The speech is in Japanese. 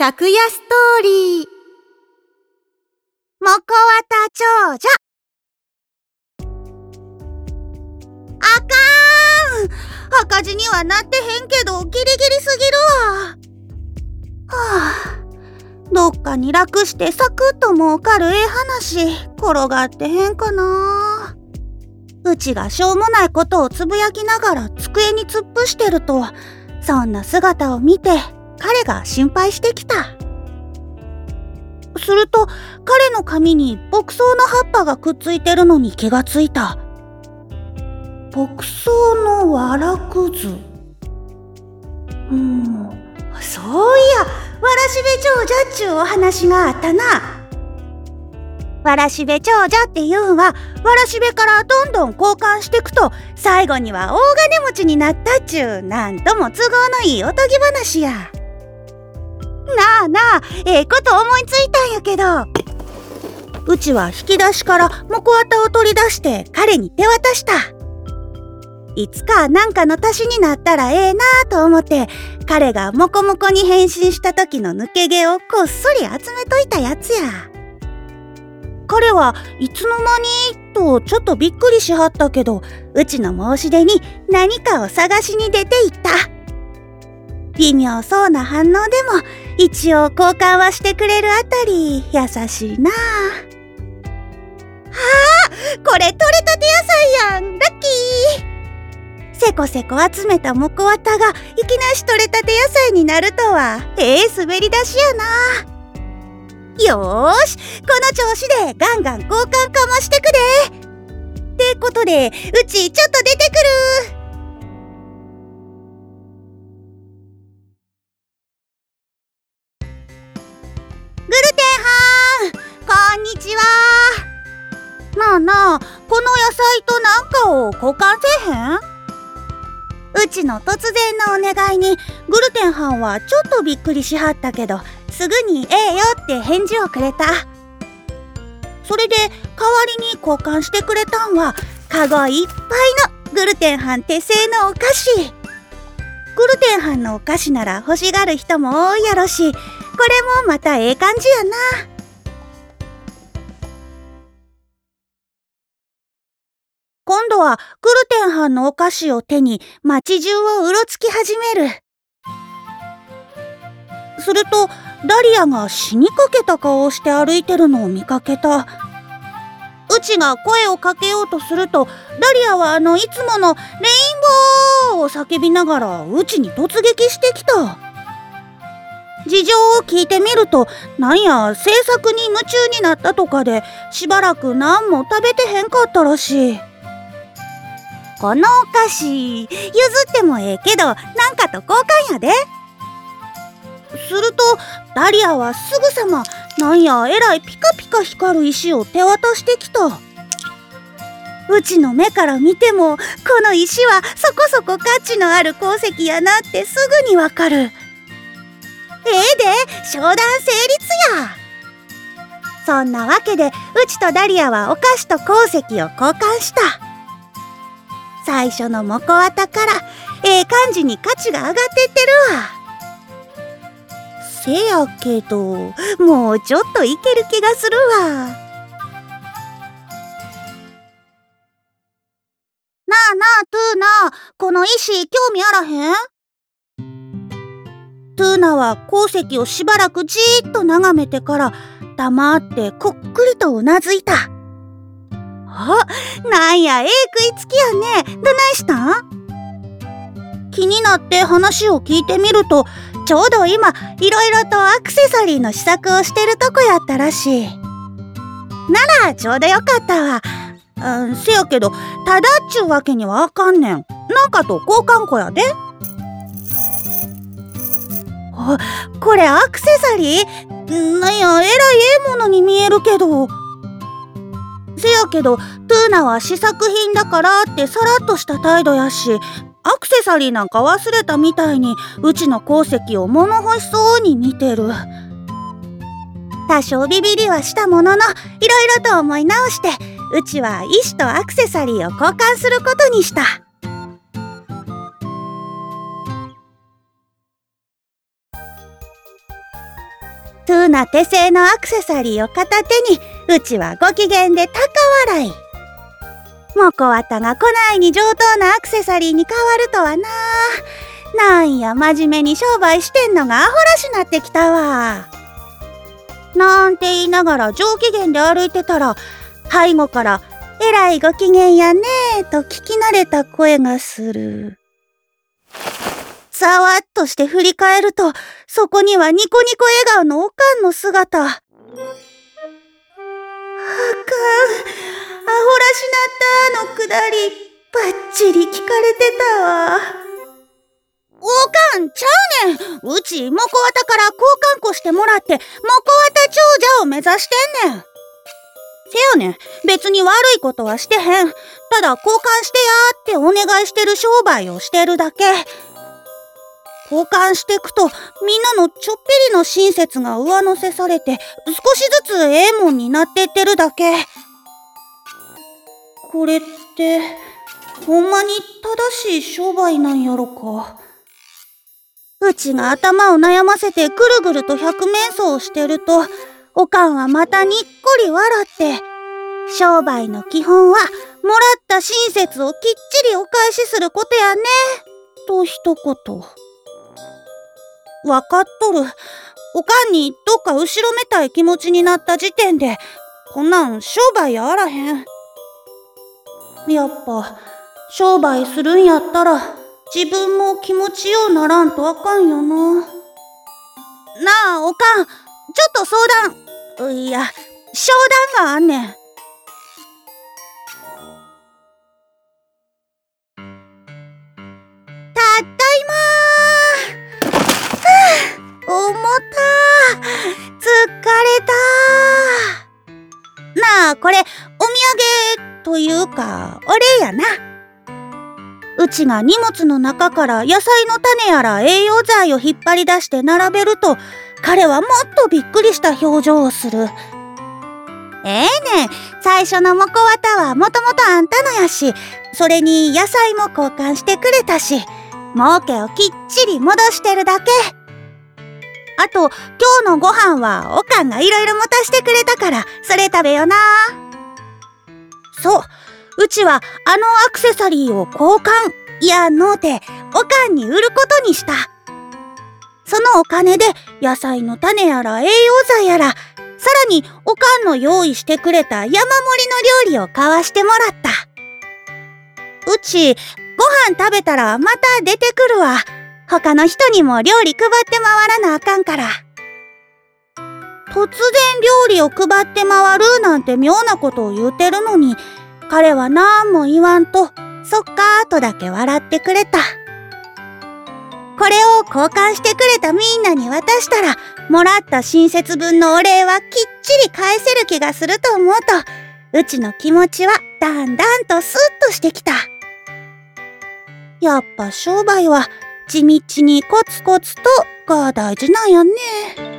昨夜ストーリー。もこわた長女。あかーん赤字にはなってへんけど、ギリギリすぎるわ。はあ、どっかに楽してサクッと儲かるええ話、転がってへんかな。うちがしょうもないことをつぶやきながら机に突っ伏してると、そんな姿を見て彼が心配してきた。すると彼の髪に牧草の葉っぱがくっついてるのに気がついた。牧草のわらくず。うん、そういや、わらしべ長者っちゅうお話があったな。わらしべ長者っていうんは、わらしべからどんどん交換してくと、最後には大金持ちになったっちゅう、なんとも都合のいいおとぎ話や。なあなあ、ええこと思いついたんやけど。うちは引き出しからモコ綿を取り出して彼に手渡した。いつかなんかの足しになったらええなあと思って、彼がモコモコに変身した時の抜け毛をこっそり集めといたやつや。彼はいつの間にとちょっとびっくりしはったけど、うちの申し出に何かを探しに出て行った。微妙そうな反応でも一応交換はしてくれるあたり優しいな。あこれ取れたて野菜やんラッキー。せこせこ集めたモコワタがいきなし取れたて野菜になるとはええ滑り出しやな。よーしこの調子でガンガン交換かましてくでってことでうちちょっと出てくる。な。この野菜となんかを交換せへん？うちの突然のお願いにグルテンハンはちょっとびっくりしはったけどすぐに「ええよ」って返事をくれた。それで代わりに交換してくれたんはカゴいっぱいのグルテンハン手製のお菓子。グルテンハンのお菓子なら欲しがる人も多いやろしこれもまたええ感じやな。はグルテンハンのお菓子を手に街中をうろつき始める。するとダリアが死にかけた顔をして歩いてるのを見かけた。うちが声をかけようとするとダリアはあのいつものレインボーを叫びながらうちに突撃してきた。事情を聞いてみるとなんや制作に夢中になったとかでしばらく何も食べてへんかったらしい。このお菓子。譲ってもええけどなんかと交換やで。するとダリアはすぐさまなんやえらいピカピカ光る石を手渡してきた。うちの目から見てもこの石はそこそこ価値のある鉱石やなってすぐにわかる。ええで商談成立や。そんなわけでうちとダリアはお菓子と鉱石を交換した最初のモコワタからええ感じに価値が上がってってるわ。せやけどもうちょっといける気がするわ。なあなあトゥーナこの石興味あらへん？トゥーナは鉱石をしばらくじーっと眺めてから黙ってこっくりとうなずいた。あ、なんや、ええ食いつきやね。どないしたん？気になって話を聞いてみると、ちょうど今、いろいろとアクセサリーの試作をしてるとこやったらしい。なら、ちょうどよかったわ。うん、せやけど、ただっちゅうわけにはあかんねん。なんかと交換庫やで。あ、これアクセサリー？なんや、えらいええものに見えるけど。せやけどトゥーナは試作品だからってさらっとした態度やしアクセサリーなんか忘れたみたいにうちの鉱石を物欲しそうに見てる。多少ビビりはしたもののいろいろと思い直してうちは石とアクセサリーを交換することにした。トゥーな手製のアクセサリーを片手に、うちはご機嫌で高笑い。モコワタが来ないに上等なアクセサリーに変わるとはな。なんや真面目に商売してんのがアホらしなってきたわ。なんて言いながら上機嫌で歩いてたら、背後からえらいご機嫌やねえと聞き慣れた声がする。ざわっとして振り返ると、そこにはニコニコ笑顔のおかんの姿。あかん。アホらしなったあのくだり、ばっちり聞かれてたわ。おかんちゃうねんうち、モコワタから交換庫してもらって、モコワタ長者を目指してんねん。せやねん。別に悪いことはしてへん。ただ交換してやーってお願いしてる商売をしてるだけ。交換していくとみんなのちょっぴりの親切が上乗せされて少しずつええもんになってってるだけ。これってほんまに正しい商売なんやろか。うちが頭を悩ませてぐるぐると百面相をしてるとおかんはまたにっこり笑って、商売の基本は、もらった親切をきっちりお返しすることやね。と一言。わかっとる。おかんにどっか後ろめたい気持ちになった時点で、こんなん商売やあらへん。やっぱ、商売するんやったら、自分も気持ちようならんとあかんよな。なあ、おかん、ちょっと相談。いや、商談があんねん。ー重た疲れたなあ、これ、お土産というか、お礼やな。うちが荷物の中から野菜の種やら栄養剤を引っ張り出して並べると、彼はもっとびっくりした表情をする。ええねん、最初のモコワタはもともとあんたのやし、それに野菜も交換してくれたし、儲けをきっちり戻してるだけ。あと、今日のご飯はおかんがいろいろ持たしてくれたから、それ食べよな。そう、うちはあのアクセサリーを交換、いや、のうて、おかんに売ることにした。そのお金で野菜の種やら栄養剤やら、さらにおかんの用意してくれた山盛りの料理を買わしてもらった。うち、ご飯食べたらまた出てくるわ。他の人にも料理配って回らなあかんから。突然料理を配って回るなんて妙なことを言うてるのに、彼は何も言わんと、そっかーとだけ笑ってくれた。これを交換してくれたみんなに渡したら、もらった親切分のお礼はきっちり返せる気がすると思うと、うちの気持ちはだんだんとスッとしてきた。やっぱ商売は地道にコツコツとが大事なんやね。